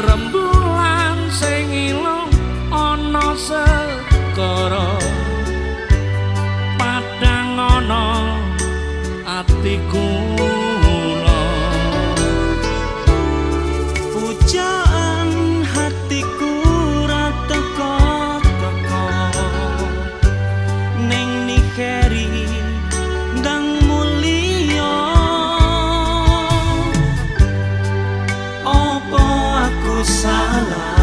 rembulan sing ilang ana sekara padang ana atiku. salah